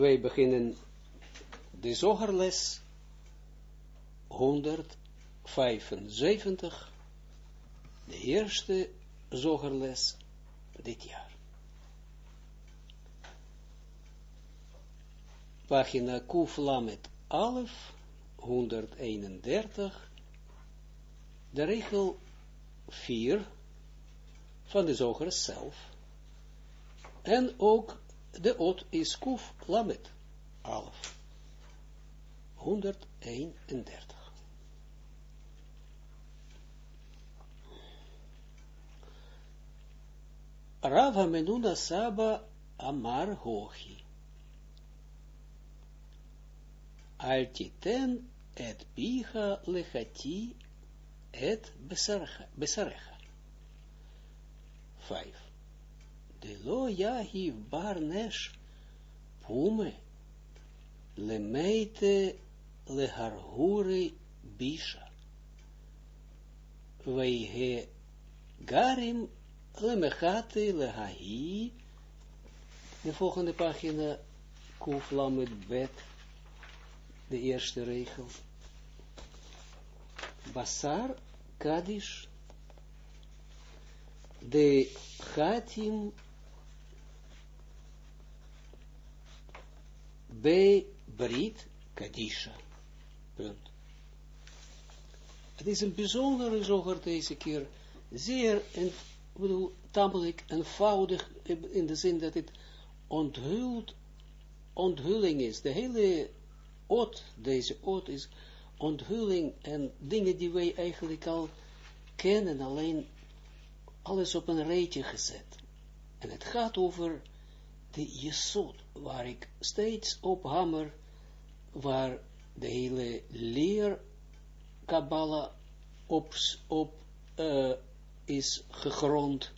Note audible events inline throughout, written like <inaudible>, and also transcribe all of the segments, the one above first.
wij beginnen de zogerles 175, de eerste zogerles dit jaar. Pagina Kuf Lamet Alef, 131, de regel 4 van de zoger zelf. En ook de ot is Kuf Lamet Alef. 131. Rava Menuna Saba Amar Hochi. Altiten et bicha lechati et besarecha. Vijf. De lo yahiv barnesh pume lemeite leharhuri bisha. Weihe garim lemechate lehahi. De volgende pagina, Kuf Lamed Bet, de eerste regel. Basar Kadish, de Gatim Be Brit Kadisha. Punt. Het is een bijzondere zoger deze keer. Zeer, en, bedoel, tamelijk eenvoudig in de zin dat het onthult, onthulling is. De hele oot, deze oot is onthulling en dingen die wij eigenlijk al kennen, alleen alles op een rijtje gezet. En het gaat over de Jesod, waar ik steeds op hammer, waar de hele leer Kabbalah op, op uh, is gegrond.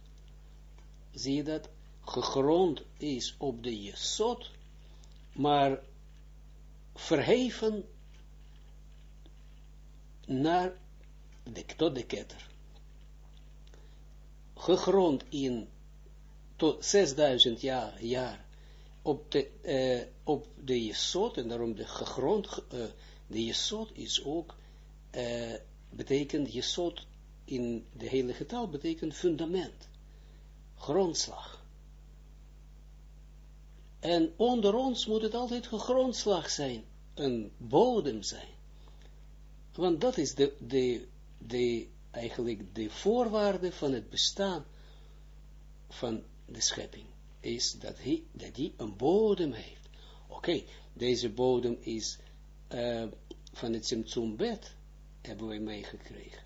Zie je dat? Gegrond is op de Jesod, maar verheven naar de, tot ketter. Gegrond in tot 6000 jaar, jaar op de, uh, op de en daarom de gegrond, uh, de jesot is ook, uh, betekent jesot in de heilige taal, betekent fundament, grondslag. En onder ons moet het altijd gegrondslag zijn, een bodem zijn. Want dat is de, de, de, eigenlijk de voorwaarde van het bestaan van de schepping. Is dat hij, dat hij een bodem heeft. Oké, deze bodem is uh, van het Simtsumbed hebben wij meegekregen.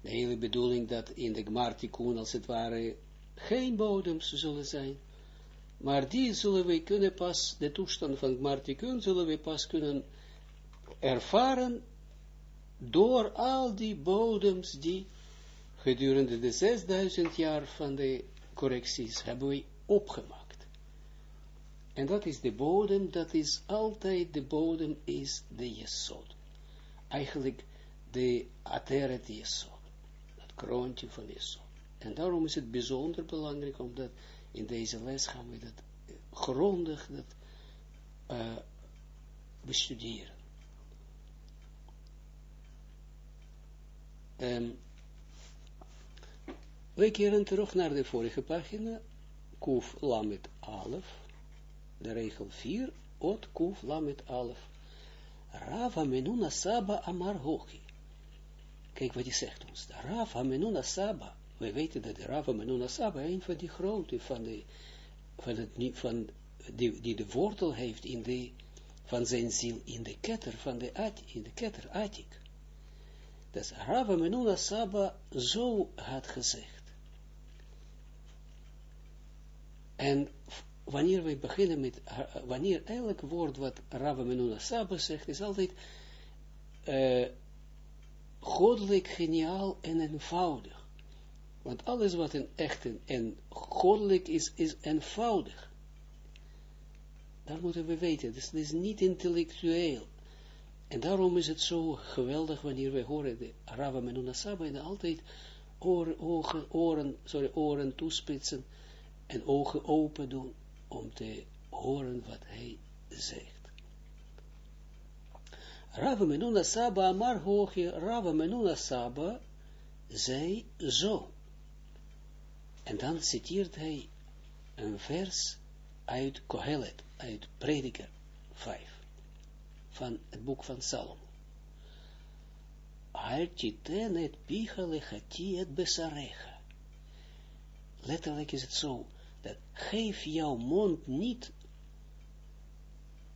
De hele bedoeling dat in de Gmartikun als het ware geen bodems zullen zijn. Maar die zullen wij kunnen pas, de toestand van Gmartikun zullen wij pas kunnen ervaren door al die bodems die gedurende de 6000 jaar van de correcties hebben we opgemaakt. En dat is de bodem, dat is altijd de bodem, is de Jesod. Eigenlijk de Ateret Jesod, het kroontje van Jesod. En daarom is het bijzonder belangrijk, omdat in deze les gaan we dat grondig dat, uh, bestuderen. Um, we keren terug naar de vorige pagina, Kuf Lamet Alef, de regel 4, Ot Kuf Lamet Alef. Rava Menuna Saba Amar Hochi. Kijk wat hij zegt ons. De Rava Menuna Saba. We weten dat de Rava Menuna Saba, een van die grote, van, de, van, het, van die, die de wortel heeft in de, van zijn ziel in de ketter, van de at, in de ketter Atik. Dat Rava Menuna Saba zo had gezegd. En wanneer wij beginnen met, wanneer elk woord wat Rabba Menuna Saba zegt, is altijd uh, goddelijk, geniaal en eenvoudig. Want alles wat een echte en goddelijk is, is eenvoudig. Dat moeten we weten. Dus het is niet intellectueel. En daarom is het zo geweldig wanneer we horen de Rabba Menuna Saba en altijd oren, ogen, oren, sorry, oren toespitsen en ogen open doen om te horen wat hij zegt. Rava Menuna Saba Amar Hoogje, Rava Menuna Saba zei zo. En dan citeert hij een vers uit Kohelet, uit Prediker 5, van het boek van Salom. Altiten et picha lechati et besarecha. Letterlijk is het zo, dat geef jouw mond niet,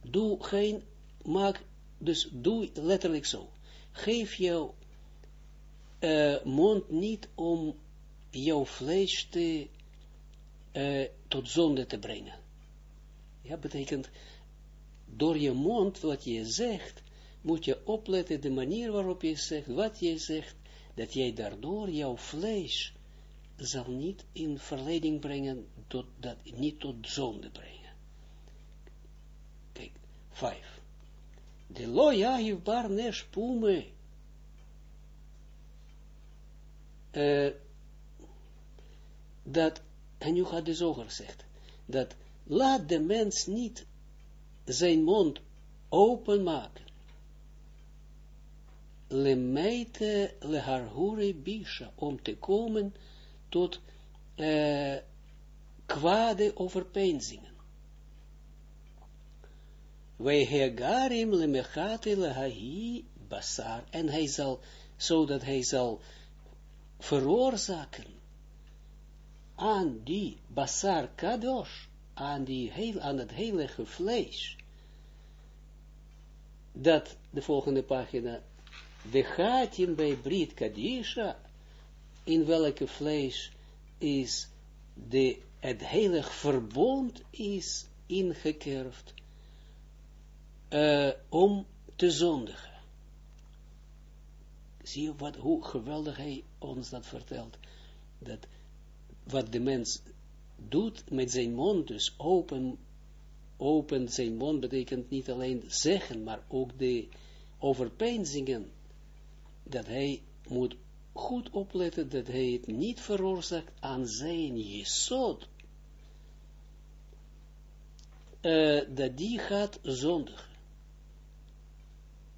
doe geen, maak, dus doe letterlijk zo, geef jouw uh, mond niet om jouw vlees te, uh, tot zonde te brengen. Ja, betekent, door je mond, wat je zegt, moet je opletten de manier waarop je zegt, wat je zegt, dat jij daardoor jouw vlees zal niet in verleiding brengen, tot, dat, niet tot zonde brengen. Kijk, vijf. De loja heeft nesh pume. Uh, dat, en nu gaat de zoger gezegd, dat laat de mens niet zijn mond openmaken. Lemeite leharhure bisha, om te komen tot uh, kwade overpeinzingen. Wij hegarim lemechate lehahi basar, en hij zal, zodat hij zal veroorzaken aan die basar kadosh, aan, die aan het heilige vlees, dat, de volgende pagina, de gatin bij Brit Kadisha, in welke vlees is de, het heilig verbond is ingekerfd, uh, om te zondigen. Zie je wat, hoe geweldig hij ons dat vertelt, dat wat de mens doet met zijn mond, dus open, open zijn mond betekent niet alleen zeggen, maar ook de overpeinzingen, dat hij moet goed opletten dat hij het niet veroorzaakt aan zijn jesod, uh, dat die gaat zondigen.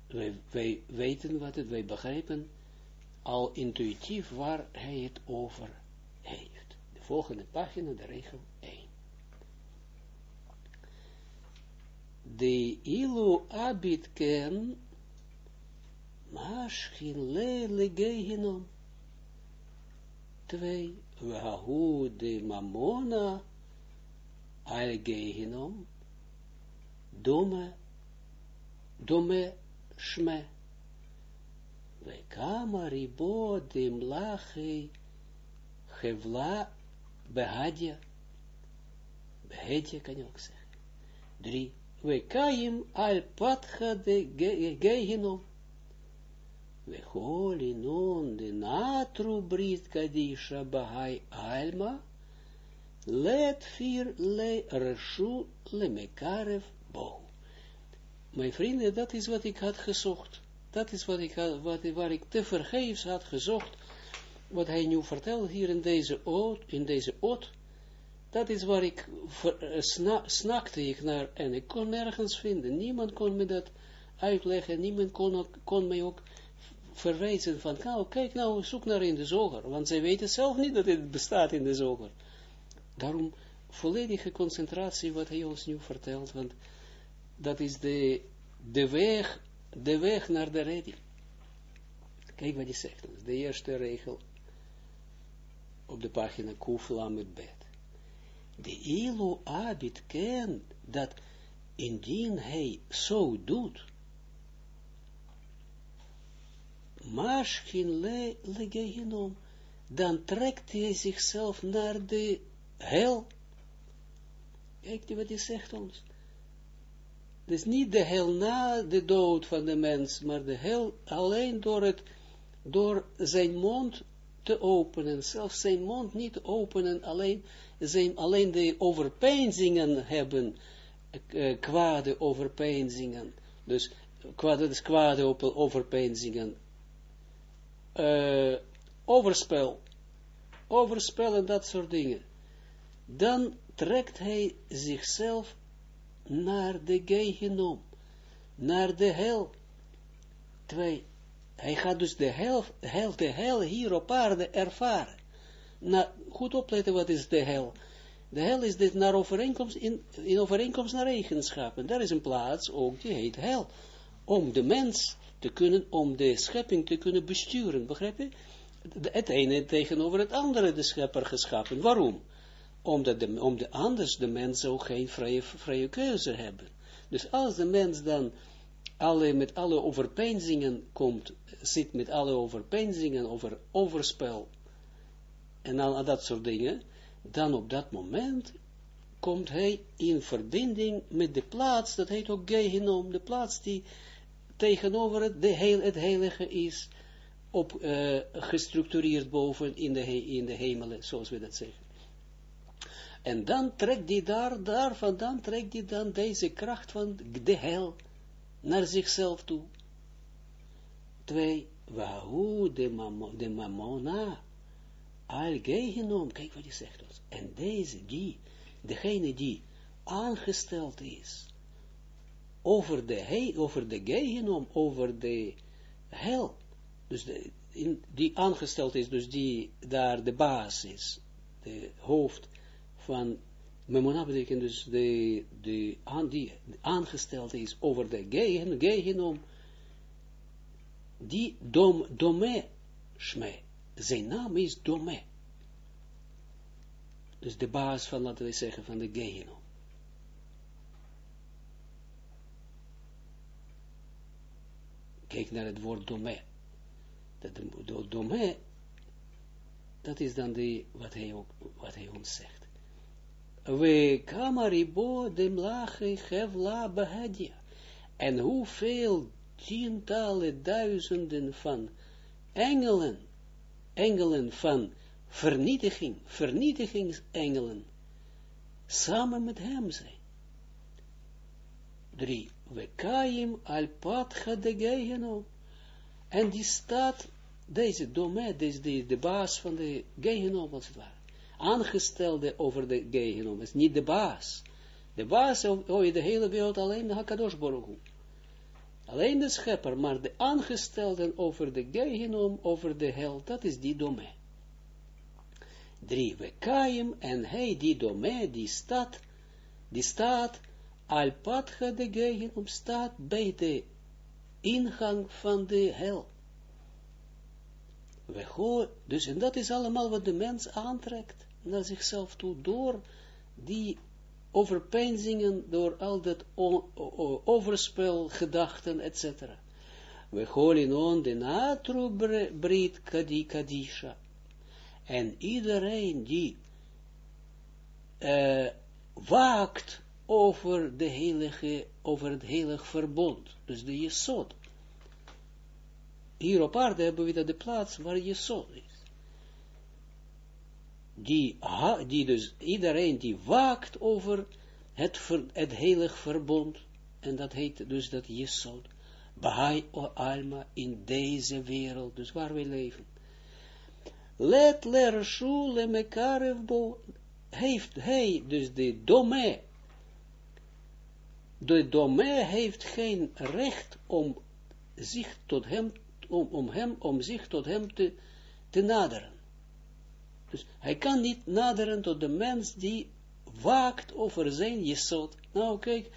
Wij, wij weten wat het, wij begrijpen al intuïtief waar hij het over heeft volgende pagina, de regel 1. De ilu abit ken, maschin le legehinom. Twee, wahu de mamona al gehinom, dome, dome. Vekama ribo de mlache, Hevla Behadja. Behadja kan je ook zeggen. Drie. We kaim al patcha de gehinom. Holi non de natru brit kadisha bahai alma. Let vier le reshu le mekarev bohu. Mijn vrienden, dat is wat ik had gezocht. Dat is wat ik had, wat, waar ik te vergeefs had gezocht wat hij nu vertelt hier in deze oot, in deze oot, dat is waar ik sna, snakte ik naar, en ik kon nergens vinden. Niemand kon me dat uitleggen, niemand kon, kon mij ook verwijzen van, nou, kijk nou, zoek naar in de zoger, want zij weten zelf niet dat het bestaat in de zoger. Daarom volledige concentratie wat hij ons nu vertelt, want dat is de, de weg, de weg naar de redding. Kijk wat hij zegt, de eerste regel op de pagina Kufla met bed. De Elo Abid kent dat indien hij zo doet, Maschin le legehinom, dan trekt hij zichzelf naar de hel. Kijk wat hij zegt ons. Dus niet de hel na de dood van de mens, maar de hel alleen door, het, door zijn mond te openen, zelfs zijn mond niet openen, alleen, zijn, alleen de overpeinzingen hebben, kwade overpeinzingen, dus kwade, dus kwade overpeinzingen, uh, overspel, overspel en dat soort dingen, dan trekt hij zichzelf naar de Gehenom, naar de hel. Twee, hij gaat dus de hel, hel, de hel hier op aarde ervaren. Nou, goed opletten, wat is de hel? De hel is dit naar overeenkomst, in, in overeenkomst naar eigenschappen. Daar is een plaats, ook die heet hel. Om de mens te kunnen, om de schepping te kunnen besturen, begrijp je? Het ene tegenover het andere de schepper geschapen. Waarom? Omdat de, om de, anders de mens ook geen vrije, vrije keuze hebben. Dus als de mens dan alle, met alle overpeinzingen komt, zit met alle overpeinzingen over overspel en al dat soort dingen, dan op dat moment komt hij in verbinding met de plaats, dat heet ook Gehenom, de plaats die tegenover het, de heel, het heilige is, op, uh, gestructureerd boven in de, in de hemelen, zoals we dat zeggen. En dan trekt die daar, daar vandaan trekt die dan deze kracht van de hel naar zichzelf toe. Twee, wahu de, mamo, de mamona, al kijk wat hij zegt ons. En deze, die, degene die aangesteld is, over de, he, over de gehenom, over de hel, dus de, in, die aangesteld is, dus die daar de baas is, de hoofd van Memona betekent dus de, de, die aangesteld is over de gehen, gehenom, die dom, dome shme. Zijn naam is dome. Dus de baas van, laten we zeggen, van de gehenom. Kijk naar het woord dome. Dat dome, dat is dan de, wat hij, ook, wat hij ons zegt we kamaribo dem lache hevla behadia. En hoeveel tientallen duizenden van engelen, engelen van vernietiging, vernietigingsengelen, samen met hem zijn. Drie, we kaim al de gehenom. En die staat, deze domein, deze, de, de baas van de gehenom, als het ware aangestelde over de Gehenom, is niet de baas. De baas over de hele wereld alleen de Hakadosh Baruch Alleen de schepper, maar de aangestelden over de Gehenom, over de hel, dat is die domein. Drie, we kaim, en hij, die domein, die staat, die staat, al patcha de staat bij de ingang van de hel. We horen, dus, en dat is allemaal wat de mens aantrekt naar zichzelf toe, door die overpeinzingen, door al dat overspel, gedachten, etc. We holen on de natru brit kadisha. En iedereen die uh, waakt over, de heilige, over het heilig verbond, dus de Jesod. Hier op aarde hebben we dat de plaats waar Jesod is die, die dus iedereen die waakt over het, ver, het verbond, en dat heet dus dat Jesod, Bahai Alma, in deze wereld, dus waar wij leven. Let ler shule mekarev bo, heeft hij, dus de dome, de dome heeft geen recht om zich tot hem, om, om hem, om zich tot hem te, te naderen. Dus hij kan niet naderen tot de mens die waakt over zijn jesot. Nou kijk,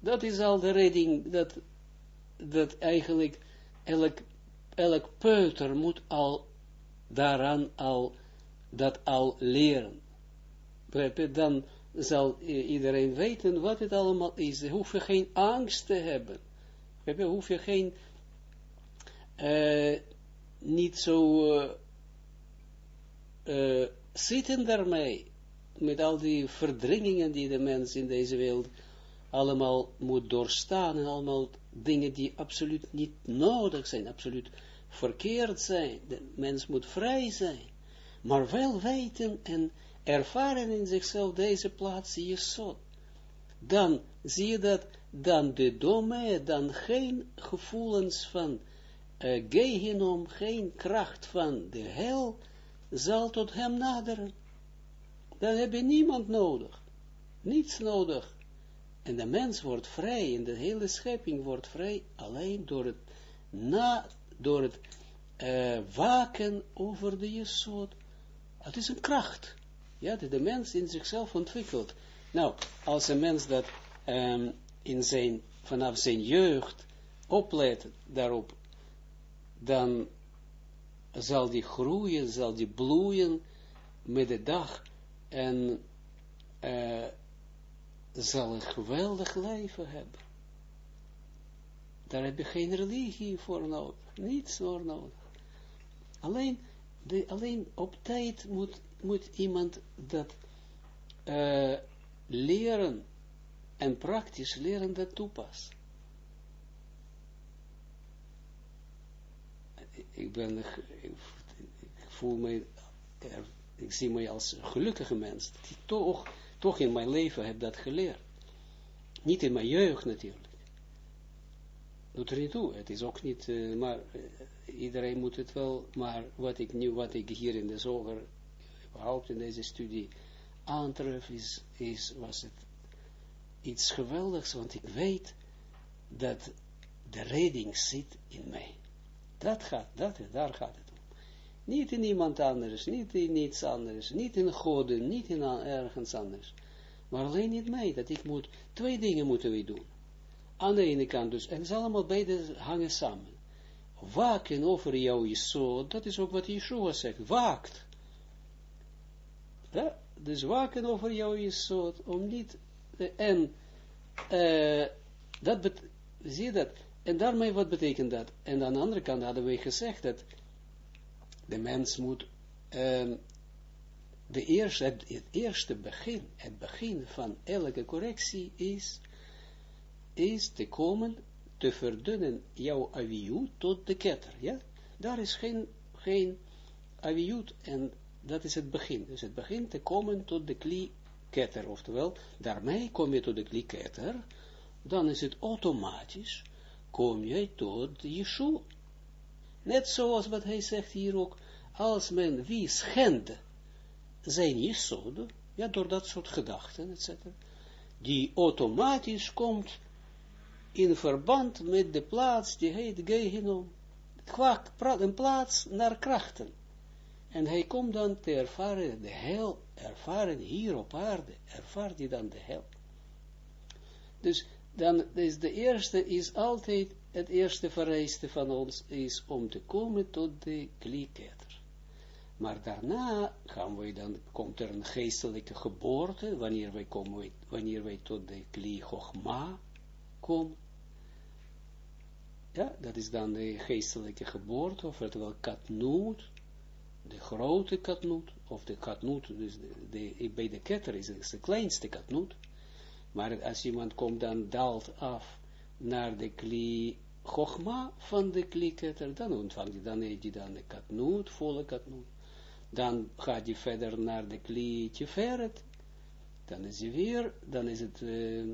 dat is al de redding, dat, dat eigenlijk elk, elk peuter moet al daaraan al, dat al leren. Dan zal iedereen weten wat het allemaal is. Je hoef je geen angst te hebben. Je hoef je geen, uh, niet zo... Uh, uh, zitten daarmee, met al die verdringingen die de mens in deze wereld allemaal moet doorstaan, en allemaal dingen die absoluut niet nodig zijn, absoluut verkeerd zijn. De mens moet vrij zijn, maar wel weten en ervaren in zichzelf deze plaats zo. Dan zie je dat, dan de dome, dan geen gevoelens van uh, geen kracht van de hel, zal tot hem naderen. Dan heb je niemand nodig. Niets nodig. En de mens wordt vrij, en de hele schepping wordt vrij, alleen door het, na, door het uh, waken over de Jesod. Het is een kracht, ja, dat de mens in zichzelf ontwikkelt. Nou, als een mens dat um, in zijn, vanaf zijn jeugd oplet daarop, dan zal die groeien, zal die bloeien met de dag en uh, zal een geweldig leven hebben. Daar heb je geen religie voor nodig, niets voor nodig. Alleen, de, alleen op tijd moet, moet iemand dat uh, leren en praktisch leren dat toepassen. Ik ben, ik, voel me, ik zie mij als een gelukkige mens, die toch, toch in mijn leven heb dat geleerd. Niet in mijn jeugd natuurlijk. Doet er niet toe, het is ook niet, uh, maar uh, iedereen moet het wel, maar wat ik nu, wat ik hier in de zoger, überhaupt in deze studie, aantref, is, is, was het iets geweldigs, want ik weet dat de redding zit in mij. Dat gaat, dat, daar gaat het om. Niet in iemand anders, niet in iets anders, niet in goden, niet in ergens anders. Maar alleen in mij, dat ik moet, twee dingen moeten we doen. Aan de ene kant dus, en is allemaal beide hangen samen. Waken over jouw zo, dat is ook wat Yeshua zegt, waakt. Dus waken over jouw jesot, om niet, uh, en uh, dat zie je dat, en daarmee wat betekent dat? En aan de andere kant hadden wij gezegd dat de mens moet, um, de eerste, het, het, eerste begin, het begin van elke correctie is, is te komen, te verdunnen jouw aviut tot de ketter, ja? Daar is geen, geen aviut en dat is het begin. Dus het begin te komen tot de kli-ketter, oftewel, daarmee kom je tot de kli-ketter, dan is het automatisch, kom je tot Yeshua. Net zoals wat hij zegt hier ook, als men wie schende zijn Yesod, ja, door dat soort gedachten, etc., die automatisch komt in verband met de plaats die heet Gehinom, een plaats naar krachten. En hij komt dan te ervaren de hel, ervaren hier op aarde, ervaart hij dan de hel. Dus dan is de eerste, is altijd, het eerste vereiste van ons, is om te komen tot de klieketter. Maar daarna gaan wij dan, komt er een geestelijke geboorte, wanneer wij, komen, wanneer wij tot de kli komen. Ja, dat is dan de geestelijke geboorte, of het wel katnoot, de grote katnoot, of de katnoot, dus de, de, bij de ketter is het de kleinste katnoot, maar als iemand komt dan daalt af naar de kli chogma van de kli ketter, dan ontvangt hij, dan eet hij dan de katnoot, volle katnoot. Dan gaat hij verder naar de kli tjeferet, dan is hij weer, dan is het, uh,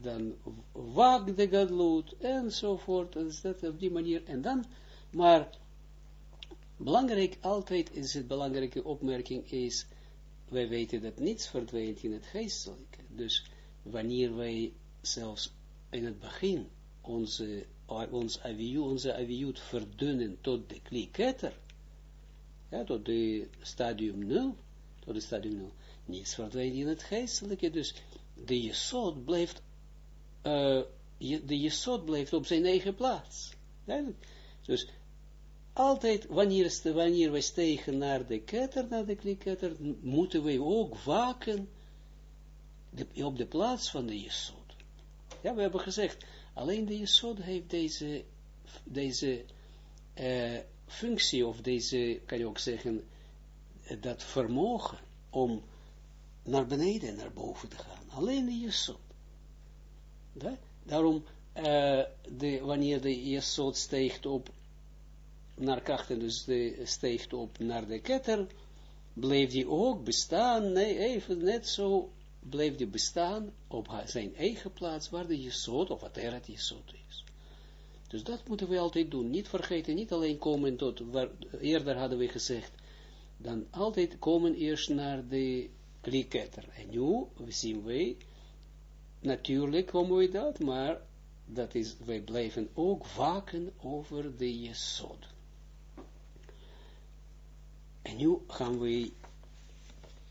dan wak de gadloed, enzovoort, dus dat op die manier, en dan, maar Belangrijk, altijd is het belangrijke opmerking is, wij weten dat niets verdwijnt in het geestelijke. Dus wanneer wij zelfs in het begin onze, ons onze aviut verdunnen tot de kliketter, ja, tot de stadium 0, tot de stadium 0, niets verdwijnt in het geestelijke, dus de jesot blijft, uh, de jesot blijft op zijn eigen plaats. Dus altijd, wanneer, wanneer wij stegen naar de ketter, naar de kliketter, moeten wij ook waken op de plaats van de Jesod. Ja, we hebben gezegd, alleen de Jesod heeft deze, deze uh, functie, of deze, kan je ook zeggen, dat vermogen om naar beneden en naar boven te gaan. Alleen de Jesod. Daarom, uh, de, wanneer de Jesod steekt op naar krachten, dus de, op naar de ketter, bleef die ook bestaan, nee, even net zo bleef die bestaan op zijn eigen plaats, waar de jesot, of wat er het jesot is. Dus dat moeten we altijd doen, niet vergeten, niet alleen komen tot, waar, eerder hadden we gezegd, dan altijd komen eerst naar de kliketter. En nu zien wij natuurlijk komen we dat, maar dat is, wij blijven ook waken over de Jesod. En nu gaan we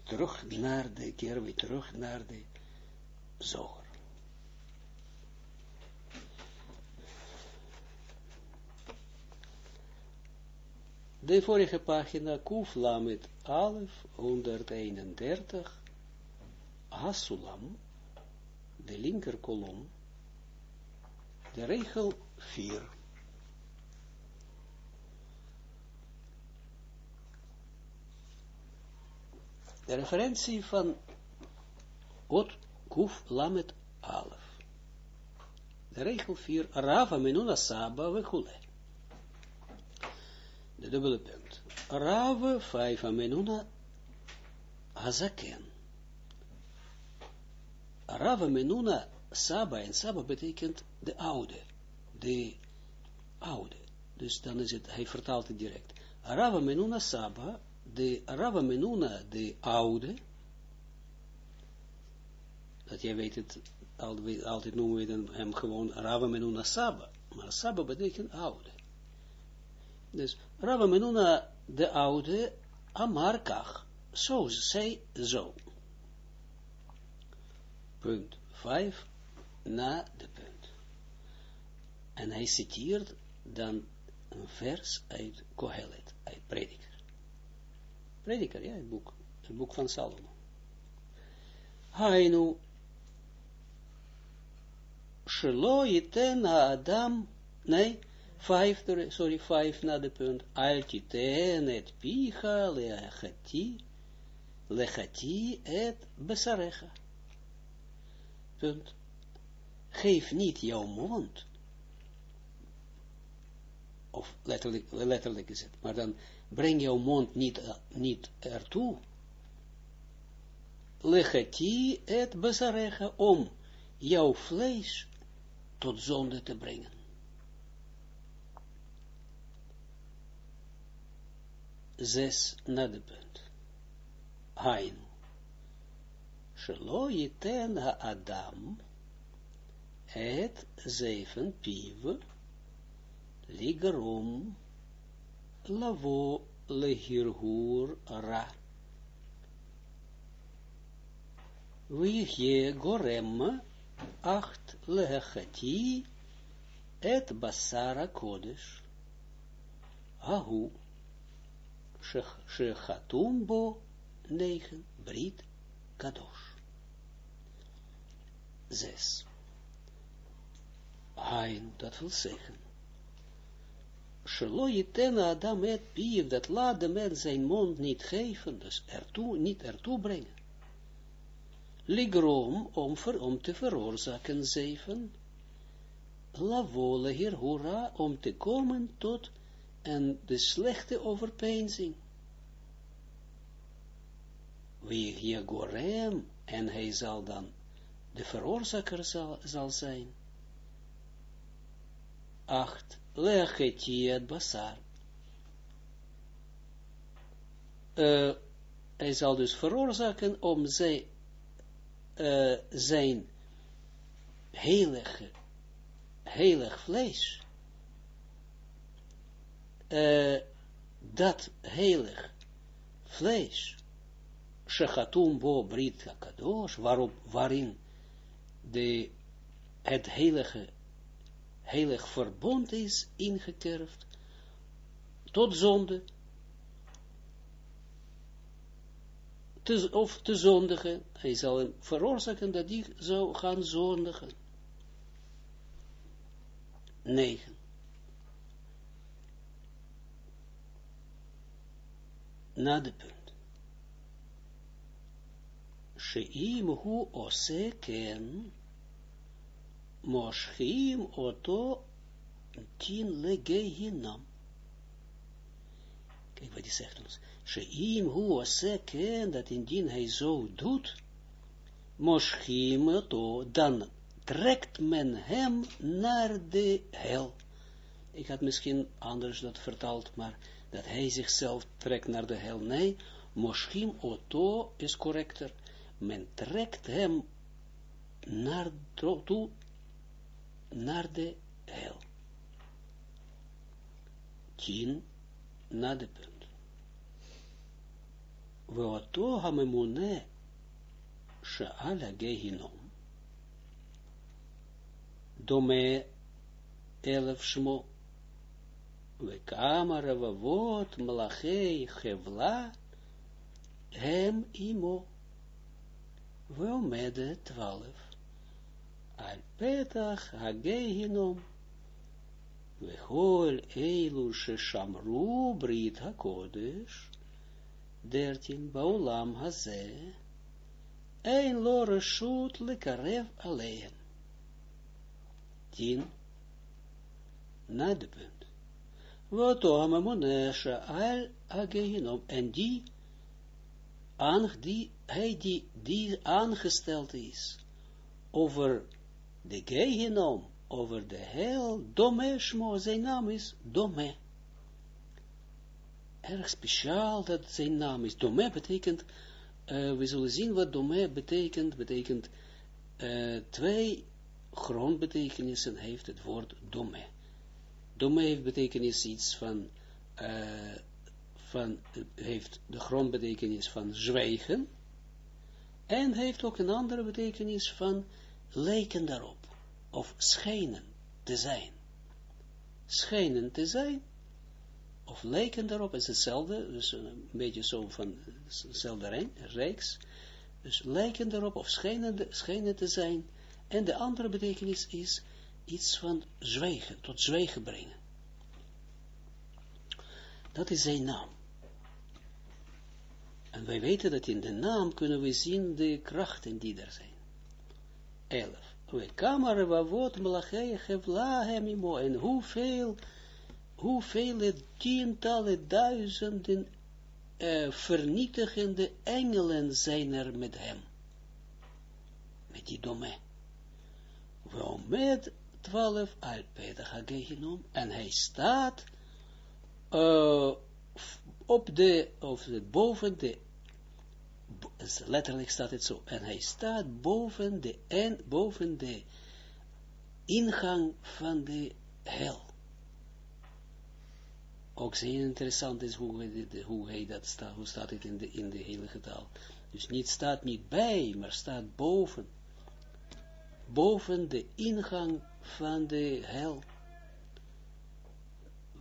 terug naar de, keren we terug naar de zoger. De vorige pagina, Kuf Lamet Alef, 131, Hasulam, de linker kolom, de regel 4. De referentie van Ot Kuf Lamet Alef. De regel 4, Rava Menuna Saba Vechule. De dubbele punt. Rava 5 Menuna Hazaken. Rava Menuna Saba en Saba betekent de oude. De oude. Dus dan is het, hij vertaalt het direct. Rava Menuna Saba, de Rava Menuna, de oude. Dat jij weet het, altijd noemen we hem gewoon Rava Menuna Saba. Maar Saba betekent oude. Dus Rava Menuna, de oude, Amarkach. Zo, zij zo. Punt 5 na de punt. En hij citeert dan een vers uit Kohelet, uit Prediker. Prediker, ja, het boek, het boek van Salomo. Hainu, Shelo yiten Adam, nee, vijf, sorry, vijf na de punt, al titen et picha lechati, lechati et besarecha. Punt geef niet jouw mond, of letterlijk, letterlijk is het, maar dan breng jouw mond niet, niet ertoe, legati et besarecha, om jouw vlees tot zonde te brengen. Zes na de punt. Hain. Shelo ha-adam, het zeven piv, ligerom, lavo lehirhur ra. Wihje gorem, acht lehechati, et basara kodesh. Ahu, shechatumbo, negen, brit, kadosh. Zes. Hein, dat wil zeggen. Yitena adam et pief, dat laat de mens zijn mond niet geven, dus ertoe, niet ertoe brengen. Ligrom, om, om te veroorzaken, zeven. Lavole hier, hoera, om te komen tot en de slechte overpeinzing. Wie hier gorem, en hij zal dan de veroorzaker zal, zal zijn. 8. Lecheti het basar. Uh, hij zal dus veroorzaken om zij, uh, zijn heilige, heilig vlees, uh, dat heilig vlees, shechatum bo brit kadosh, waarop, waarin de, het heilige heilig verbond is ingekerfd, tot zonde, te, of te zondigen, hij zal hem veroorzaken dat hij zou gaan zondigen. 9. Na de punt. Sheim hu ose ken, moschim oto tin legehinam. Kijk wat hij zegt ons. Sheim hu ken, dat indien hij zo doet, moschim oto, dan trekt men hem naar de hel. Ik had misschien anders dat vertaald, maar dat hij zichzelf trekt naar de hel. Nee, moschim oto is correcter. Men trekt hem naar, toe naar de hel. Tien, naar de punt. ואותו הממונה שאל הגיהינום, דומה אלף שמו, וכמה רבבות מלאכי חבלה הם עמו, ועומדת twaalf, על פתח הגיהינום, וכל אלו ששמרו ברית הקודש, dertien, baulam haze, een lo reshut lekarev alleen. Tien, na de punt. Wat amamonesha al agehinom, en die, aan, die, hij die, die aangesteld is, over de gehinom, over de hel, dome shmo, zijn naam is dome erg speciaal dat zijn naam is. Dome betekent, uh, we zullen zien wat dome betekent, betekent uh, twee grondbetekenissen heeft het woord dome. Dome heeft betekenis iets van, uh, van heeft de grondbetekenis van zwijgen, en heeft ook een andere betekenis van lijken daarop, of schijnen te zijn. Schijnen te zijn, of lijken daarop, is hetzelfde, dus een beetje zo van hetzelfde reeks, dus lijken daarop, of schijnen, schijnen te zijn, en de andere betekenis is iets van zwijgen, tot zwijgen brengen. Dat is zijn naam. En wij weten dat in de naam kunnen we zien de krachten die er zijn. 11. We kameren wavot melachei hevla hemimo. En hoeveel hoeveel tientallen duizenden uh, vernietigende engelen zijn er met hem. Met die dome. Wel met twaalf alpeda genomen en hij staat uh, op de, of boven de, letterlijk staat het zo, en hij staat boven de, en boven de ingang van de hel ook zeer interessant is hoe, hoe hij dat staat, hoe staat het in de, in de heilige taal. Dus niet staat niet bij, maar staat boven. Boven de ingang van de hel.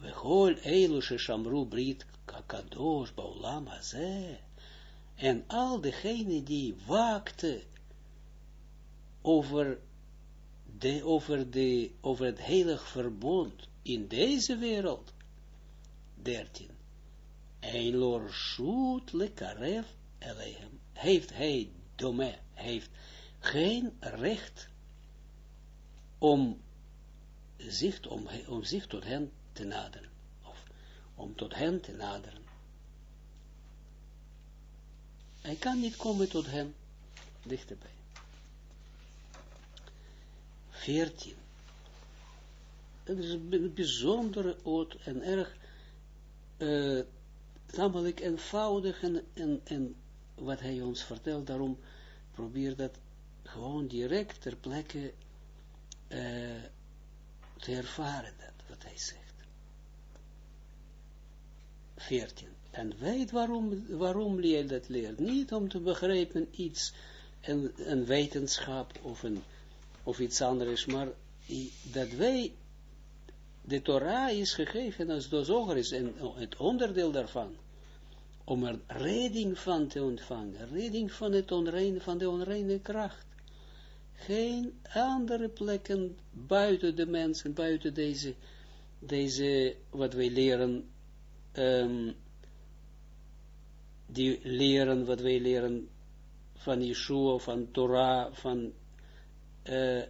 We Eilushe Shamru Brit Kakadosh Baulam Hazeh. En al degene die waakte over, de, over, de, over het heilig verbond in deze wereld, 13. Een lorshut lekaref elehem. Heeft hij, dome, heeft geen recht om zich, om, om zich tot hen te naderen. Of om tot hen te naderen. Hij kan niet komen tot hen dichterbij. 14. Dat is een bijzondere oot en erg uh, namelijk eenvoudig en, en, en wat hij ons vertelt, daarom probeer dat gewoon direct ter plekke uh, te ervaren, dat, wat hij zegt. 14. En weet waarom, waarom leer dat leert. Niet om te begrijpen iets, een, een wetenschap of, een, of iets anders, maar dat wij de Torah is gegeven als de zoger is en het onderdeel daarvan, om er redding van te ontvangen, redding van, het onreine, van de onreine kracht. Geen andere plekken buiten de mensen, buiten deze, deze wat wij leren, um, die leren, wat wij leren van Yeshua, van Torah, van uh,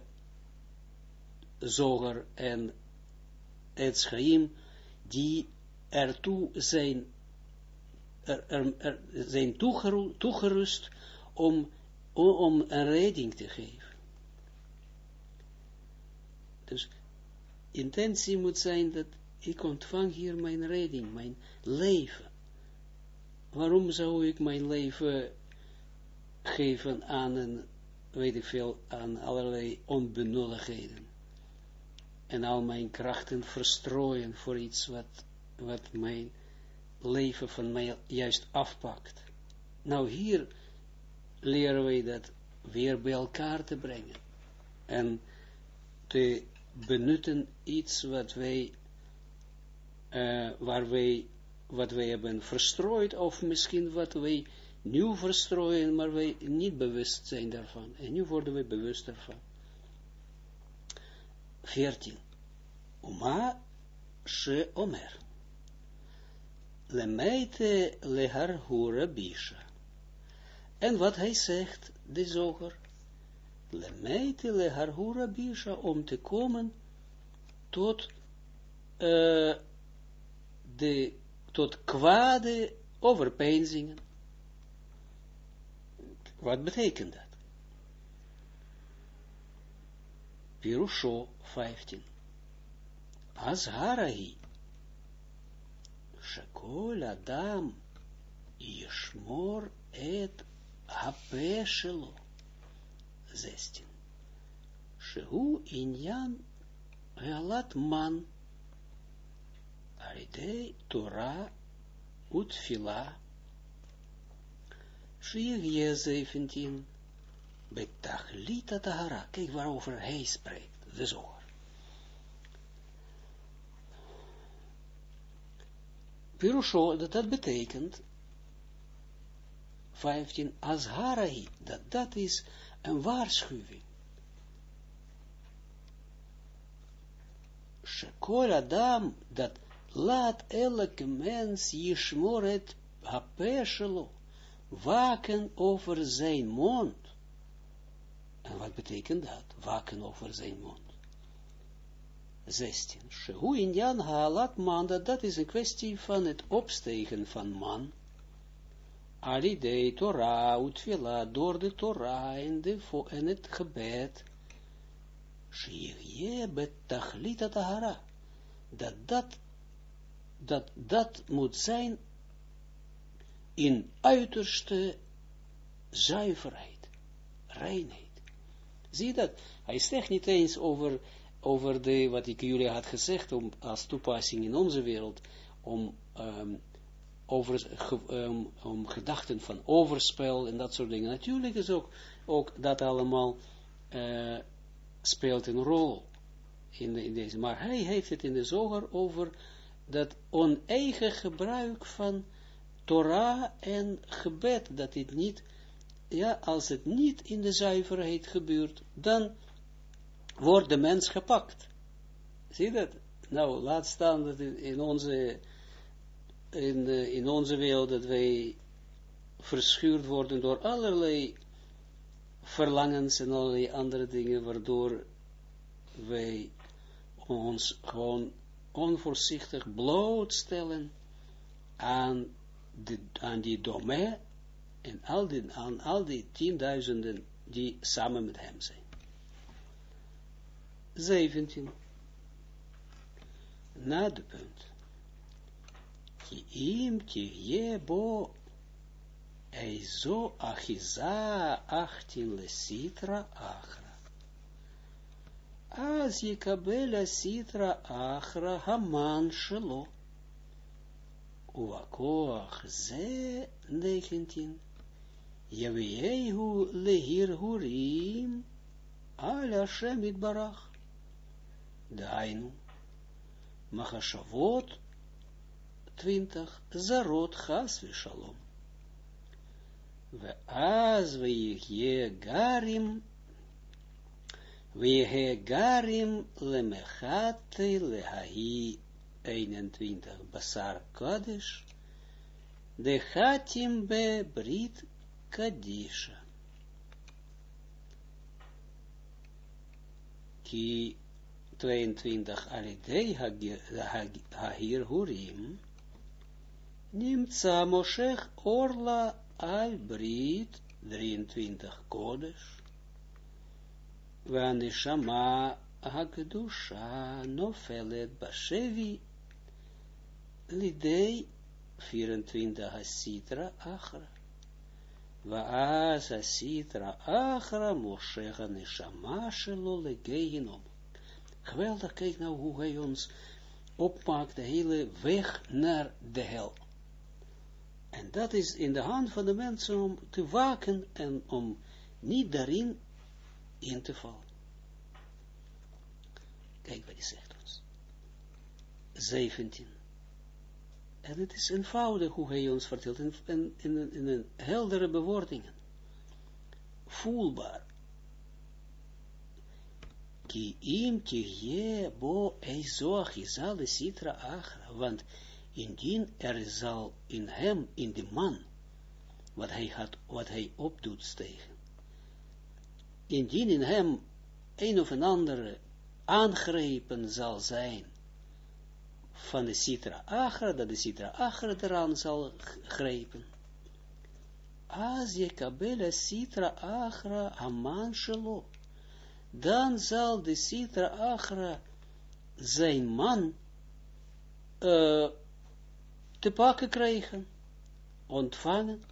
Zoger en het schaim, die ertoe zijn, er zijn toegerust om, om een redding te geven. Dus intentie moet zijn dat ik ontvang hier mijn redding, mijn leven. Waarom zou ik mijn leven geven aan een weet ik veel, aan allerlei onbenulligheden. En al mijn krachten verstrooien voor iets wat, wat mijn leven van mij juist afpakt. Nou, hier leren wij dat weer bij elkaar te brengen. En te benutten iets wat wij, uh, waar wij, wat wij hebben verstrooid, of misschien wat wij nu verstrooien, maar wij niet bewust zijn daarvan. En nu worden we bewust daarvan. 14. Uma she omer. Lemeite lehar hura bisha. En wat hij zegt, de zoger, lemeite lehar hura bisha, om te komen tot uh, de, tot kwade overpeinzingen wat betekent dat? Pirusho 15. Azharahi. Shekol Adam Yishmor et Hape Shelo. 16. Shehu Inyan Ve'alat Man Aridei Torah Utfila je 17, Betachlita Tahara. Kijk waarover hij spreekt, de zoger. Pirusho, dat dat betekent, 15, Azharahi, dat dat is een waarschuwing. Shekol Adam, dat laat elke mens Yishmoret Hapeshelo, waken over zijn mond. En wat betekent dat? Waken over zijn mond. 16. Shehu inyan haalat man, dat, is een kwestie van het opstegen van man. Alidei Torah, utfila, door de Torah en, de, en het gebed. Shiyeh bet tachlita tahara. Dat dat, dat dat moet zijn in uiterste zuiverheid, reinheid. Zie dat? Hij zegt niet eens over, over de, wat ik jullie had gezegd, om, als toepassing in onze wereld, om, um, over, um, om gedachten van overspel en dat soort dingen. Natuurlijk is ook, ook dat allemaal uh, speelt een rol in, in deze. Maar hij heeft het in de zoger over dat oneigen gebruik van Torah en gebed, dat dit niet, ja, als het niet in de zuiverheid gebeurt, dan wordt de mens gepakt. Zie dat? Nou, laat staan dat in onze, in, in onze wereld, dat wij verschuurd worden door allerlei verlangens en allerlei andere dingen, waardoor wij ons gewoon onvoorzichtig blootstellen aan de, aan die domein en al die, aan al die tienduizenden die samen met hem zijn. 17. Na de punt. Ki im bo eizo achiza achtin le sitra achra. Az yikabel sitra achra haman shelo. Uakoach ze 19. Yaviehu lehir hurim al Hashem itbarach. Dainu. Machashavot 20. Zarot chas shalom. ואז ויהיה גרים, Wehegarim lemechate lehahi 21 Basar kadish de Hatim be Brit Kadisha. Ki 22 Alidei Hagir Hurim Nimtza Moshech Orla al Brit 23 Kodesh Vanishama Hagdusha Nofelet Bashevi lidei 24 hasitra achra. Waaz asitra achra moshecha neshama shelo legehinom. Geweldig, kijk nou hoe hij ons opmaakt, de hele weg naar de hel. En dat is in de hand van de mensen om te waken en om niet daarin in te vallen. Kijk wat hij zegt ons. 17. En het is eenvoudig hoe hij ons vertelt, in, in, in, een heldere bewoordingen. Voelbaar. Ki im je bo eizoach sitra achra, want indien er zal in hem, in de man, wat hij, had, wat hij opdoet stegen, indien in hem een of een andere aangrepen zal zijn, van de Sitra Achra, dat de Sitra Achra eraan zal grijpen. Als je kabela Sitra Achra Aman Shelo, dan zal de Sitra Achra zijn man uh, te pakken krijgen, ontvangen,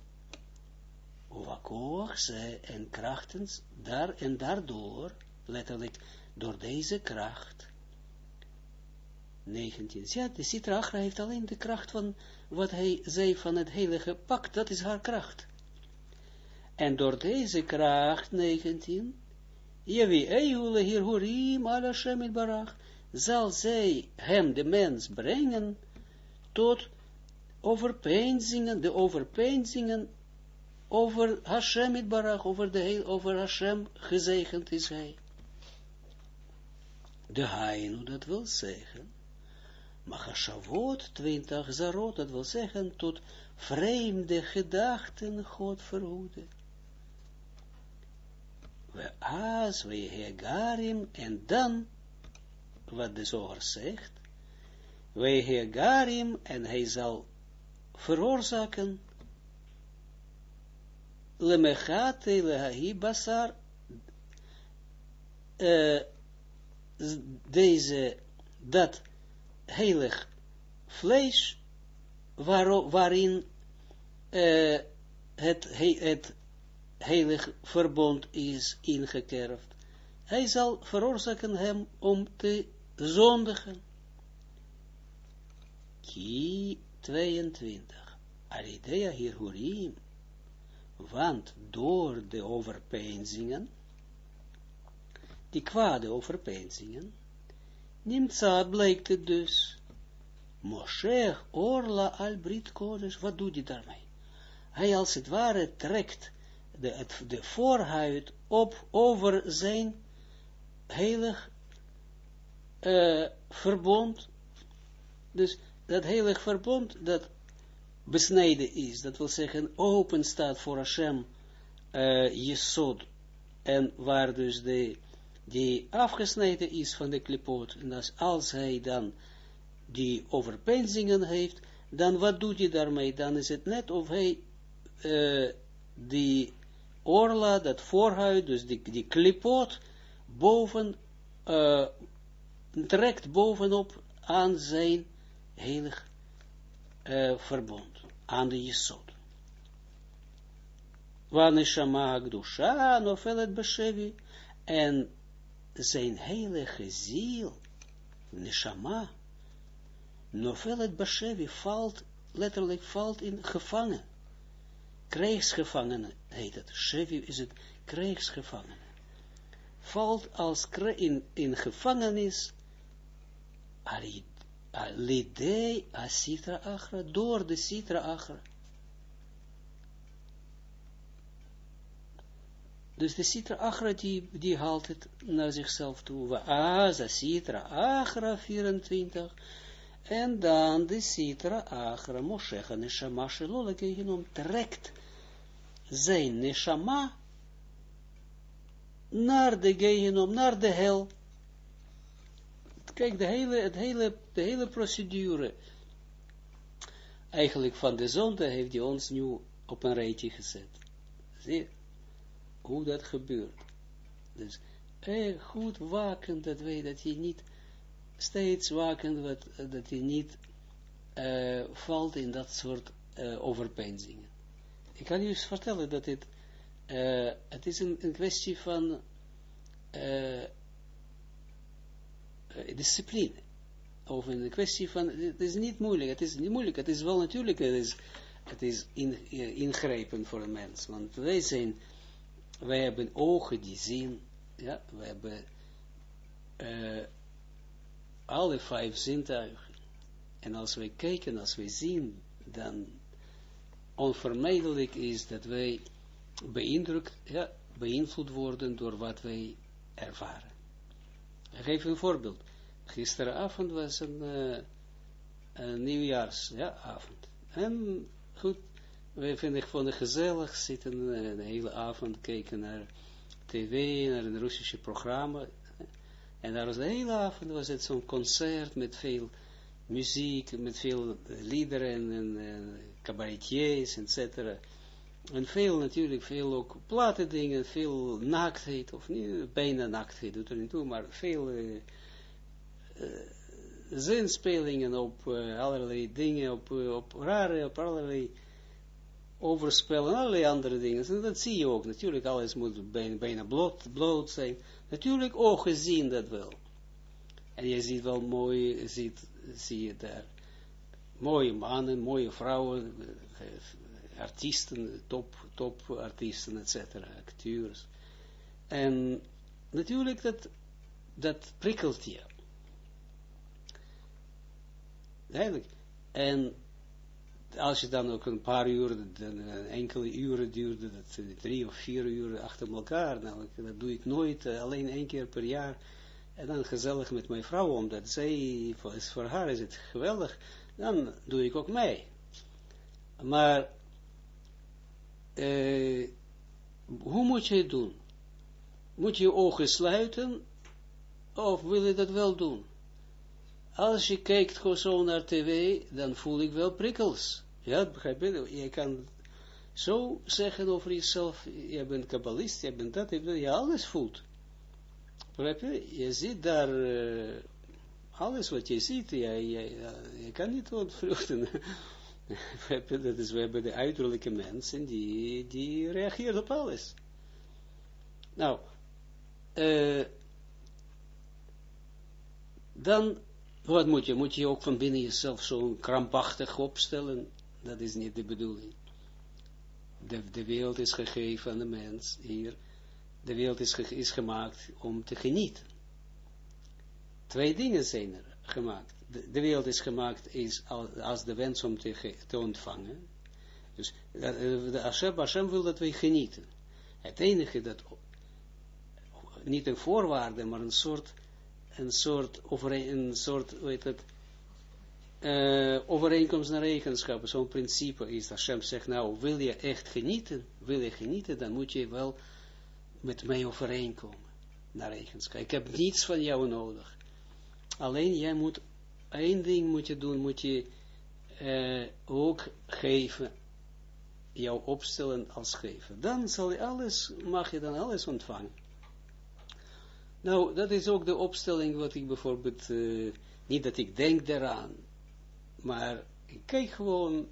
wakoog ze en krachtens, daar en daardoor, letterlijk, door deze kracht, 19. Ja, de Sitra Achra heeft alleen de kracht van wat hij zei van het heilige pak, dat is haar kracht. En door deze kracht, 19, Jewi Eihule hier Hurim ala Shemit Barach, zal zij hem, de mens, brengen tot overpeinzingen, de overpeinzingen over Hashem Barach, over, de, over Hashem gezegend is hij. De Hainu, dat wil zeggen, Machashavot 20 zarot, dat wil zeggen tot vreemde gedachten God verhoeden. We as, we hegarim, en dan, wat de zoger zegt, we hegarim, en hij zal veroorzaken, lemechate lehahi basar, uh, deze, dat heilig vlees, waar, waarin uh, het, het heilig verbond is ingekerfd. Hij zal veroorzaken hem om te zondigen. Ki 22. Aridea hier Want door de overpeinzingen, die kwade overpeinzingen, Nimtzad blijkt het dus. Moshe orla al brit kodesh, wat doet hij daarmee? Hij als het ware trekt de, de voorhuid op over zijn heilig uh, verbond. Dus dat heilig verbond dat besneden is, dat wil zeggen open staat voor Hashem uh, Jesod, en waar dus de die afgesneden is van de klipot, en als, hij dan die overpeinzingen heeft, dan wat doet hij daarmee? Dan is het net of hij uh, die orla, dat voorhuid, dus die, die klipot, boven, uh, trekt bovenop aan zijn heilig uh, verbond, aan de jesod. Wanneer Gdusha, nofelet beshevi, en zijn heilige ziel, neshama, novelet bashevi, valt, letterlijk valt in gevangen. Krijgsgevangenen heet het. Shevi is het krijgsgevangenen. Valt als in, in gevangenis, lidei asitra achra, door de sitra achra. Dus de Sitra Achra, die, die haalt het naar zichzelf toe. Waaza Sitra Achra 24. En dan de Sitra Achra, Moshecha Neshama Shelola Gehinom, trekt zijn Neshama naar de Gehinom, naar de hel. Kijk, de hele, het hele, de hele procedure eigenlijk van de zonde heeft hij ons nu op een rijtje gezet. Zie hoe dat gebeurt. Dus eh, goed waken, dat weet dat je niet steeds waken, wat, dat je niet uh, valt in dat soort uh, overpeinzingen. ik kan u eens vertellen dat het, uh, het is een, een kwestie van discipline. Of een kwestie van, het is niet moeilijk, het is niet moeilijk, het is wel natuurlijk, het is, het is in, ingrijpen voor een mens. Want wij zijn, wij hebben ogen die zien, ja, we hebben uh, alle vijf zintuigen. En als wij kijken, als wij zien, dan onvermijdelijk is dat wij beïndrukt, ja, beïnvloed worden door wat wij ervaren. Ik geef een voorbeeld. Gisteravond was een, uh, een nieuwjaarsavond. Ja, en goed, wij vinden het gewoon gezellig zitten uh, de hele avond kijken naar tv, naar een Russische programma. En daar was de hele avond was het zo'n concert met veel muziek, met veel liederen en, en, cabaretiers, etc. En veel natuurlijk, veel ook platte dingen, veel naaktheid, of niet, bijna naaktheid doet er niet toe, maar veel uh, zinspelingen op uh, allerlei dingen, op, op rare, op allerlei overspel en allerlei andere dingen. En dat zie je ook. Natuurlijk, alles moet bijna, bijna bloot, zijn. Natuurlijk, ogen zien dat wel. En je ziet wel mooi, ziet, zie je daar mooie mannen, mooie vrouwen, eh, artiesten, top, top artiesten, etc., acteurs. En natuurlijk, dat, dat prikkelt je. Eigenlijk. En als je dan ook een paar uur, dan enkele uren duurde, dat drie of vier uur achter elkaar, nou, dat doe ik nooit, eh, alleen één keer per jaar, en dan gezellig met mijn vrouw, omdat zij, voor haar is het geweldig, dan doe ik ook mee. Maar, eh, hoe moet je het doen? Moet je je ogen sluiten, of wil je dat wel doen? Als je kijkt gewoon zo naar tv, dan voel ik wel prikkels. Ja, begrijp je? Je kan zo zeggen over jezelf, je bent kabbalist, je bent dat, je alles voelt. Begrijp je? Je ziet daar, uh, alles wat je ziet, je, je, kan niet ontvluchten. <laughs> dat is, we hebben de uiterlijke mensen, die, die reageren op alles. Nou, uh, dan, wat moet je? Moet je ook van binnen jezelf zo krampachtig opstellen? Dat is niet de bedoeling. De, de wereld is gegeven aan de mens hier. De wereld is, gemaakt om te genieten. Twee dingen zijn er gemaakt. De, de wereld is gemaakt is als, de wens om te, te ontvangen. Dus de, de Hashem, Hashem wil dat wij genieten. Het enige dat, niet een voorwaarde, maar een soort, een soort, over een soort, weet het, uh, overeenkomst naar eigenschappen, zo'n principe is, Hashem zegt, nou, wil je echt genieten, wil je genieten, dan moet je wel met mij overeenkomen naar eigenschappen. Ik heb niets van jou nodig. Alleen jij moet, één ding moet je doen, moet je uh, ook geven, jou opstellen als geven. Dan zal je alles, mag je dan alles ontvangen. Nou, dat is ook de opstelling wat ik bijvoorbeeld, uh, niet dat ik denk daaraan, maar ik kijk gewoon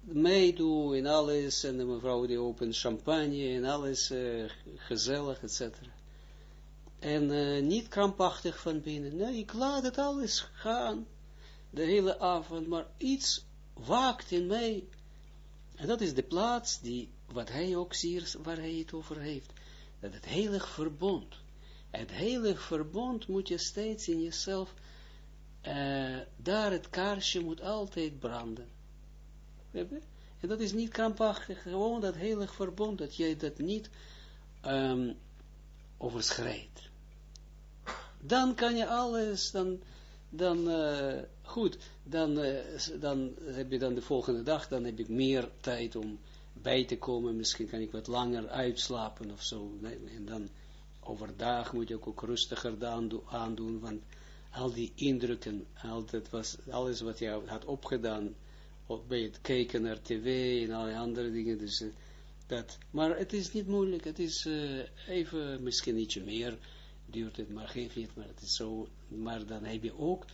meedoen in alles, en de mevrouw die opent champagne en alles, uh, gezellig, etc. En uh, niet krampachtig van binnen. Nee, ik laat het alles gaan, de hele avond, maar iets waakt in mij. En dat is de plaats die, wat hij ook ziet, waar hij het over heeft. Dat het heilig verbond. Het heilig verbond moet je steeds in jezelf uh, daar het kaarsje moet altijd branden. En dat is niet krampachtig, gewoon dat heilig verbond, dat jij dat niet um, overschrijdt. Dan kan je alles, dan, dan uh, goed, dan, uh, dan heb je dan de volgende dag, dan heb ik meer tijd om bij te komen, misschien kan ik wat langer uitslapen of zo, en dan overdag moet je ook, rustiger aandoen, want al die indrukken, al dat was, alles wat je had opgedaan, bij het kijken naar tv en alle andere dingen, dus uh, dat, maar het is niet moeilijk, het is uh, even, misschien ietsje meer, duurt het, maar geef niet, maar het is zo, maar dan heb je ook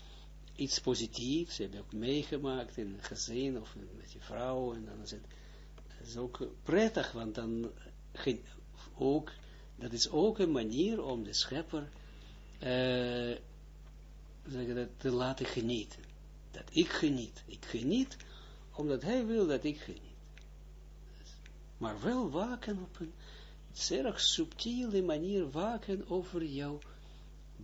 iets positiefs, heb je ook meegemaakt in een gezin of met je vrouw, en dan is het, is ook prettig, want dan ook, dat is ook een manier om de schepper dat, te laten genieten. Dat ik geniet. Ik geniet omdat hij wil dat ik geniet. Maar wel waken op een zeer subtiele manier waken over jouw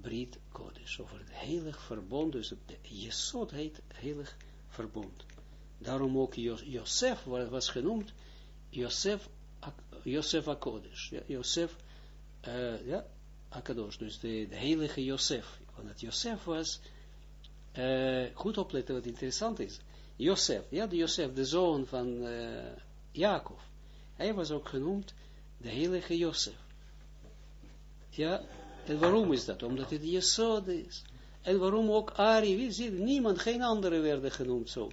Brit Kodesh, over het heilig verbond, dus het Jesod heet heilig verbond. Daarom ook Josef was genoemd, Josef, Josef Akodesh, uh, ja, Akadosh, dus de, de heilige Josef, want Josef was, uh, goed opletten wat interessant is, Josef, ja, de Josef, de zoon van uh, Jacob, hij was ook genoemd de heilige Josef. Ja, en waarom is dat? Omdat het Jesod is. En waarom ook Ari, wie ziet, niemand, geen andere werden genoemd zo.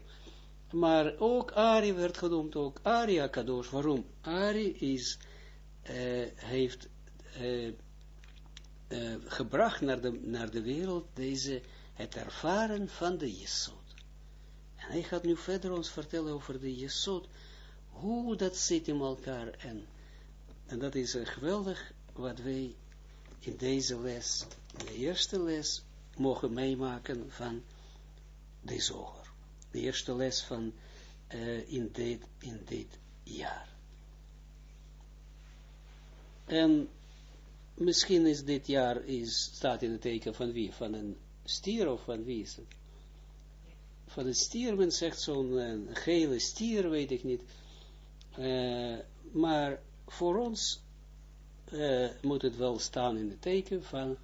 Maar ook Ari werd genoemd, ook Ari Akadosh. Waarom? Ari is, uh, heeft uh, uh, gebracht naar de, naar de wereld deze, het ervaren van de Jesod. En hij gaat nu verder ons vertellen over de Jesod, hoe dat zit in elkaar. En, en dat is geweldig wat wij in deze les, in de eerste les, mogen meemaken van de zoger. De eerste les van in, dit, in dit jaar. En misschien is dit jaar, is, staat in het teken van wie? Van een stier of van wie is het? Van een stier, men zegt zo'n gele stier, weet ik niet. Uh, maar voor ons uh, moet het wel staan in het teken van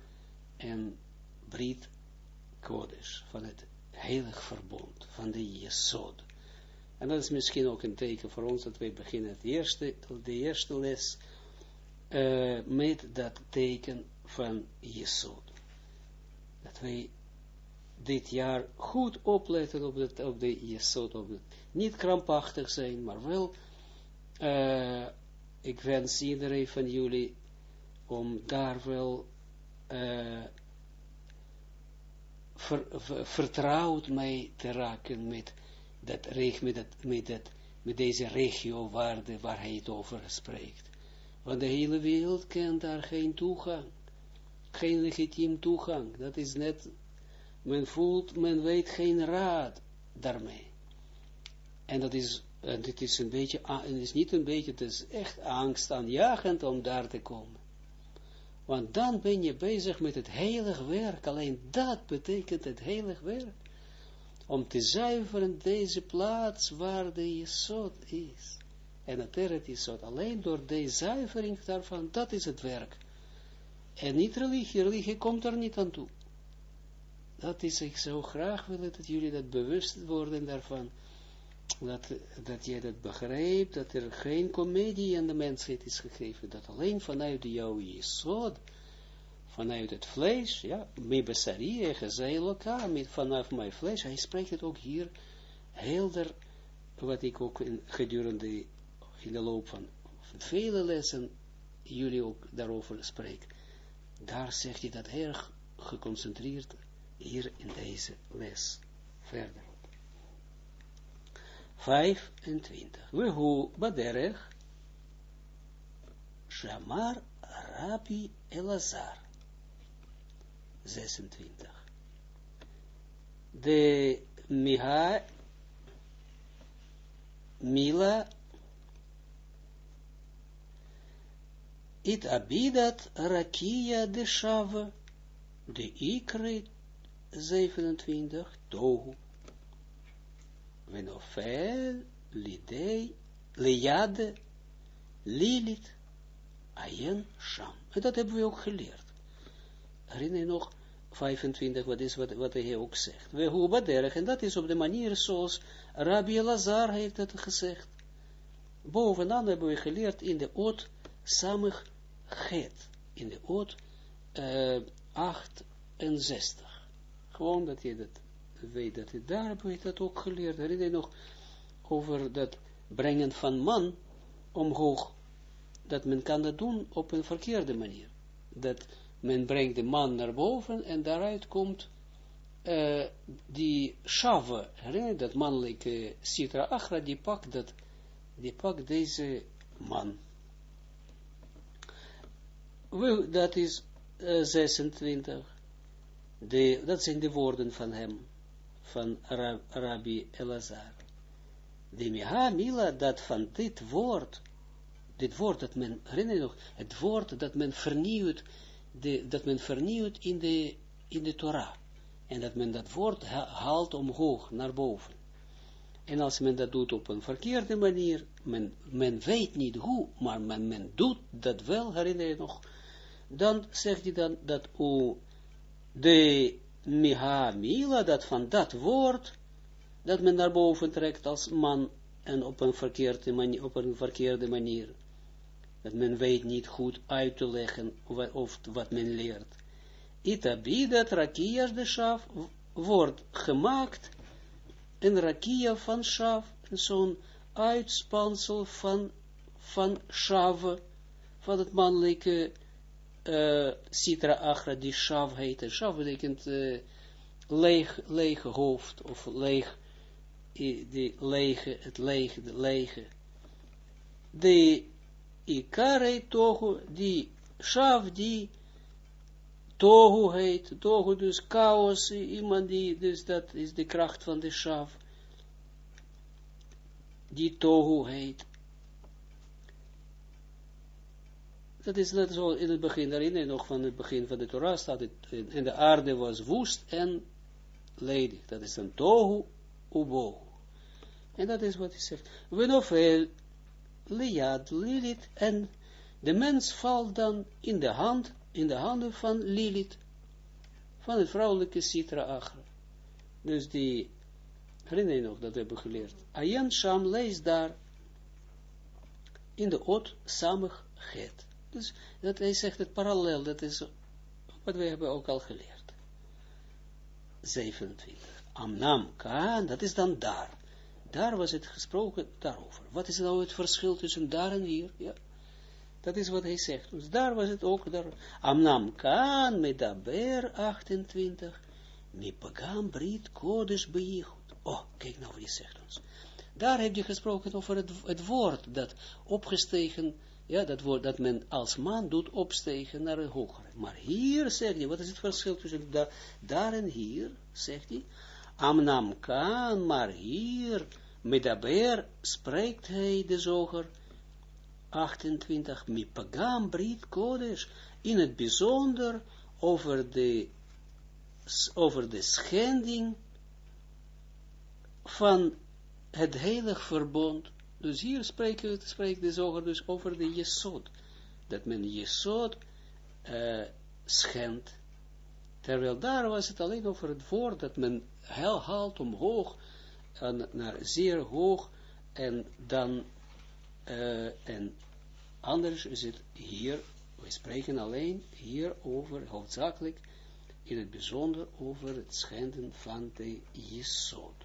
een Brit Kodesh, van het heilig verbond, van de Jesod. En dat is misschien ook een teken voor ons dat wij beginnen het eerste, de eerste les uh, met dat teken van Jesod. Dat wij dit jaar goed opletten op, het, op de het, niet krampachtig zijn, maar wel uh, ik wens iedereen van jullie om daar wel ver, vertrouwd mee te raken met, dat, met, dat, met, met deze regio-waarde waar hij het over spreekt. Want de hele wereld kent daar geen toegang. Geen legitiem toegang. Dat is net, men voelt, men weet geen raad daarmee. En dat is dit is een beetje, het is niet een beetje, het is echt angstaanjagend om daar te komen. Want dan ben je bezig met het heilig werk. Alleen dat betekent het heilig werk. Om te zuiveren deze plaats waar de Jesod is. En het Eret Jesod. Alleen door de zuivering daarvan, dat is het werk. En niet religie. Religie komt er niet aan toe. Dat is, ik zou graag willen dat jullie dat bewust worden daarvan dat, dat jij dat begrijpt, dat er geen komedie aan de mensheid is gegeven, dat alleen vanuit jouw jesod, vanuit het vlees, ja, elkaar, met vanaf mijn vlees, hij spreekt het ook hier helder, wat ik ook in, gedurende, in de loop van, vele lessen, jullie ook daarover spreek. Daar zegt hij dat erg geconcentreerd, hier in deze les, verder. 25. Wehu baderech Shamar Rabbi Elazar. 26. De Miha Mila It abidat rakia de shava de ikre 27 tohu Venofel, Lidei, Liade, Lilit, Ayen, Sham. En dat hebben we ook geleerd. Herinner je nog 25, wat is wat, hij ook zegt. We hoe en dat is op de manier zoals Rabbi Lazar heeft het gezegd. Bovenaan hebben we geleerd in de oot samig get. In de oot uh, 68. Gewoon dat je dat weet dat het, daar heb ik dat ook geleerd. Herinner je nog over dat brengen van man omhoog, dat men kan dat doen op een verkeerde manier. Dat men brengt de man naar boven en daaruit komt uh, die shave, herinner je dat mannelijke citra achra, die pakt dat, die pakt deze man. Dat is uh, 26. De, dat zijn de woorden van hem, van Rab, Rabbi Elazar. De Miha Mila, dat van dit woord, dit woord dat men, herinner je nog, het woord dat men vernieuwt, de, dat men vernieuwt in de, in de Torah. En dat men dat woord haalt omhoog, naar boven. En als men dat doet op een verkeerde manier, men, men weet niet hoe, maar men, men doet dat wel, herinner je nog, dan zegt hij dan dat u de miha mila, dat van dat woord, dat men naar boven trekt als man en op een verkeerde manier, op een verkeerde manier. Dat men weet niet goed uit te leggen of wat men leert. Itabidat rakias de shaf wordt gemaakt een rakia van shaf, zo'n uitspansel van, van shave, van het mannelijke uh, Sitra Achra, die Shav heet. Shav betekent uh, leeg, lege hoofd, of leeg, die lege, het lege, de lege. De Ikare Tohu, die Shav, die Tohu heet, Tohu dus chaos, iemand die, dus dat is de kracht van de Shav, die Tohu heet. Dat is net zo in het begin, daarin nog van het begin van de Torah staat het, en de aarde was woest en ledig. Dat is een tohu ubohu. En dat is wat hij zegt. Wenofel liad lilit en de mens valt dan in de hand, in de handen van Lilith, van het vrouwelijke Sitra Achra. Dus die, herinner je nog, dat hebben we geleerd. Ayan Sham leest daar in de ot samig het. Dus dat hij zegt het parallel, dat is wat we hebben ook al geleerd. 27. Amnam Kaan, dat is dan daar. Daar was het gesproken daarover. Wat is nou het verschil tussen daar en hier? Ja. Dat is wat hij zegt. Dus daar was het ook. Daar. Amnam Kaan, medaber 28. Mipagam brit kodesh beyichud. Oh, kijk nou wat hij zegt ons. Daar heb je gesproken over het, het woord dat opgestegen ja, dat woord dat men als man doet opstegen naar een hogere. Maar hier zegt hij, wat is het verschil tussen da, daar en hier, zegt hij, Amnam kan, maar hier, medaber, spreekt hij de zoger, 28, mipagam brit kodesh, in het bijzonder over de, over de schending van het heilig verbond dus hier spreekt, spreekt de zoger dus over de jesod. Dat men jesod uh, schendt. Terwijl daar was het alleen over het woord dat men hel haalt omhoog, en naar zeer hoog, en dan, uh, en anders is het hier, we spreken alleen hier over, hoofdzakelijk, in het bijzonder over het schenden van de jesod.